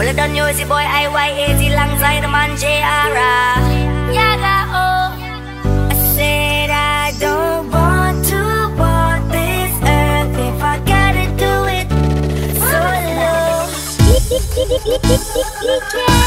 Well, I don't know the boy IYAZ alongside the man JR. Yaga, oh. I said I don't want to walk this earth if I gotta do it solo.